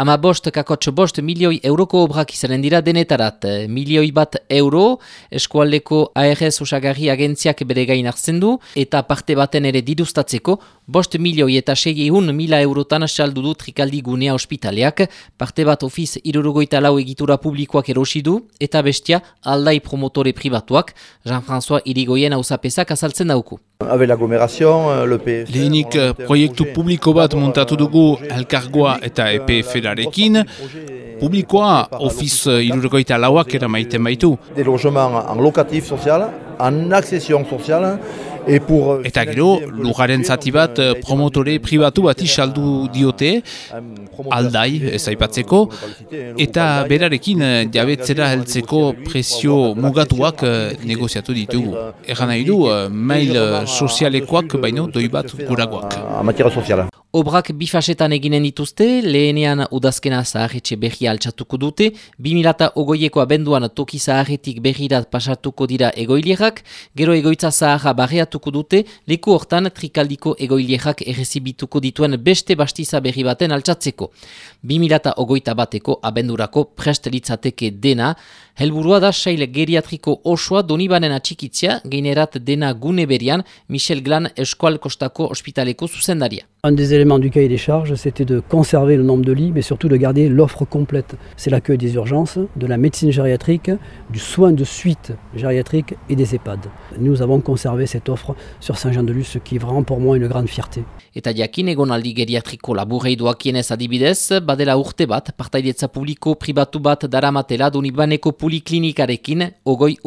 Ama bost kakotxo bost milioi euroko obrak izanen dira denetarat. Milioi bat euro eskualdeko ARS osagarri agentziak bere gain hartzen du eta parte baten ere dirustatzeko bost milioi eta segihun mila eurotan saldu du trikaldi gunea ospitaleak, parte bat ofiz irurugoita lau egitura publikoak erosi du eta bestia aldai promotore pribatuak, Jean-François Irigoyen hausapesak azaltzen dauku. Lehenik proiektu publiko bat montatu dugu elkargoa eta EPF-arekin, publikoa ofiz irurugoita lauak eramaiten baitu. Des logements en locatif social, en accession sociale, Eta gero, lugaren zati bat promotore pribatu bat saldu diote, aldai ez aipatzeko, eta berarekin jabetzera heltzeko presio mugatuak negoziatu ditugu. Egan nahi du, mail sozialekoak baino doi bat guragoak. Obrak bifasetan eginen dituzte, lehenean udazkena zaharretxe berri altxatuko dute, 2008ko abenduan toki zaharretik berrirat pasatuko dira egoilerak, gero egoitza zaharra barreatuko dute, leku hortan trikaldiko egoilerak errezibituko dituen beste bastiza berri baten altxatzeko. 2008 bateko abendurako prestelitzateke dena, helburua da sail geriatriko osoa donibanen atxikitzia, geinerat dena gune berian, Michel Glan Eskual Kostako Hospitaleko zuzendaria. Un des éléments du cahier des charges, c'était de conserver le nombre de lits, mais surtout de garder l'offre complète. C'est l'accueil des urgences, de la médecine gériatrique, du soin de suite gériatrique et des EHPAD. Nous avons conservé cette offre sur Saint-Jean-de-Luz, ce qui est vraiment pour moi une grande fierté. Badela ogoi.